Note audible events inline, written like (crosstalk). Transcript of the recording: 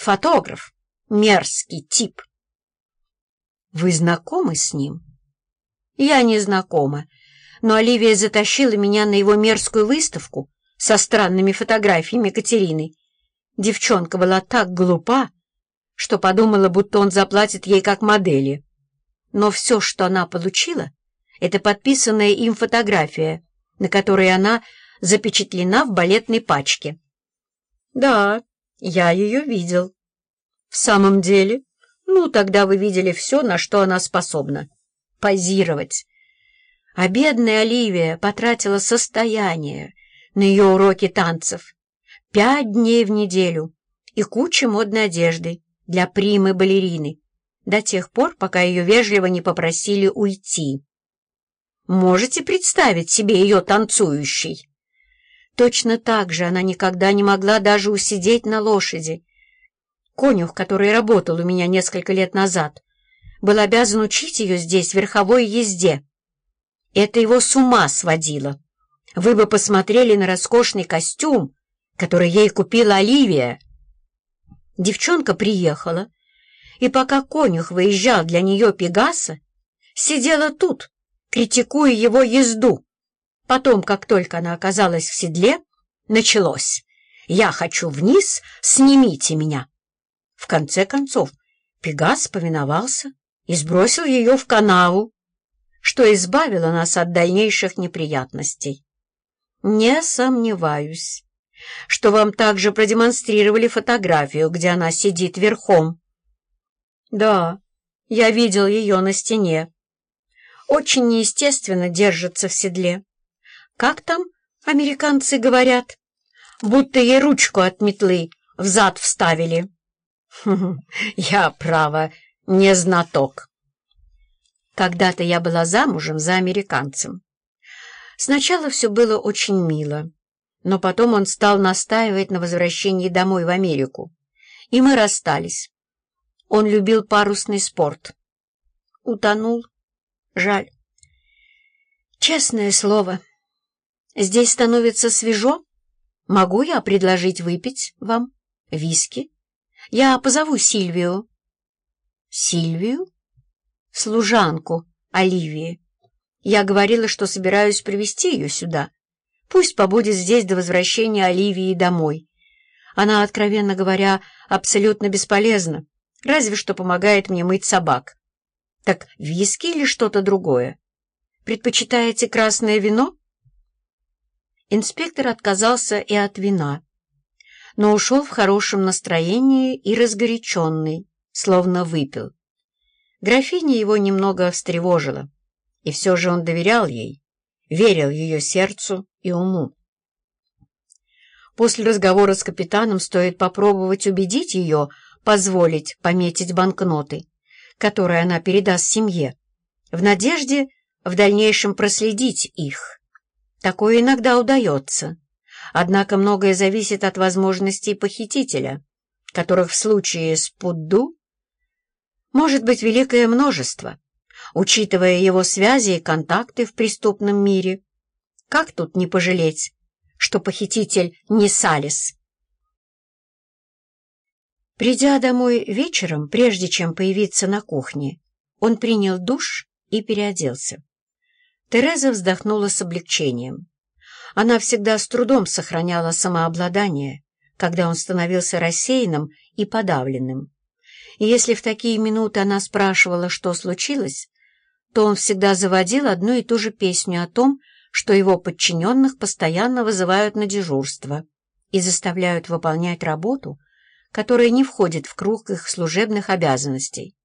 Фотограф. Мерзкий тип. Вы знакомы с ним? Я не знакома, но Оливия затащила меня на его мерзкую выставку со странными фотографиями Катерины. Девчонка была так глупа, что подумала, будто он заплатит ей как модели. Но все, что она получила, это подписанная им фотография, на которой она запечатлена в балетной пачке. Да, я ее видел. В самом деле? Ну, тогда вы видели все, на что она способна. Позировать. А бедная Оливия потратила состояние на ее уроки танцев. Пять дней в неделю и куча модной одежды для примы-балерины до тех пор, пока ее вежливо не попросили уйти. Можете представить себе ее танцующей? Точно так же она никогда не могла даже усидеть на лошади. Конюх, который работал у меня несколько лет назад, был обязан учить ее здесь верховой езде. Это его с ума сводило. Вы бы посмотрели на роскошный костюм, который ей купила Оливия. Девчонка приехала, и пока конюх выезжал для нее Пегаса, сидела тут, критикуя его езду. Потом, как только она оказалась в седле, началось. «Я хочу вниз, снимите меня!» В конце концов, Пегас повиновался и сбросил ее в канаву, что избавило нас от дальнейших неприятностей. Не сомневаюсь, что вам также продемонстрировали фотографию, где она сидит верхом. Да, я видел ее на стене. Очень неестественно держится в седле. Как там американцы говорят? Будто ей ручку от метлы в зад вставили. (laughs) Я, право, не знаток. Когда-то я была замужем за американцем. Сначала все было очень мило, но потом он стал настаивать на возвращении домой в Америку, и мы расстались. Он любил парусный спорт. Утонул. Жаль. Честное слово, Здесь становится свежо. Могу я предложить выпить вам виски? Я позову Сильвию. Сильвию? Служанку Оливии. Я говорила, что собираюсь привести ее сюда. Пусть побудет здесь до возвращения Оливии домой. Она, откровенно говоря, абсолютно бесполезна, разве что помогает мне мыть собак. Так виски или что-то другое? Предпочитаете красное вино? Инспектор отказался и от вина, но ушел в хорошем настроении и разгоряченный, словно выпил. Графиня его немного встревожила, и все же он доверял ей, верил ее сердцу и уму. После разговора с капитаном стоит попробовать убедить ее позволить пометить банкноты, которые она передаст семье, в надежде в дальнейшем проследить их. Такое иногда удается. Однако многое зависит от возможностей похитителя, которых в случае с Пудду может быть великое множество, учитывая его связи и контакты в преступном мире. Как тут не пожалеть, что похититель не Салис? Придя домой вечером, прежде чем появиться на кухне, он принял душ и переоделся. Тереза вздохнула с облегчением. Она всегда с трудом сохраняла самообладание, когда он становился рассеянным и подавленным. И если в такие минуты она спрашивала, что случилось, то он всегда заводил одну и ту же песню о том, что его подчиненных постоянно вызывают на дежурство и заставляют выполнять работу, которая не входит в круг их служебных обязанностей.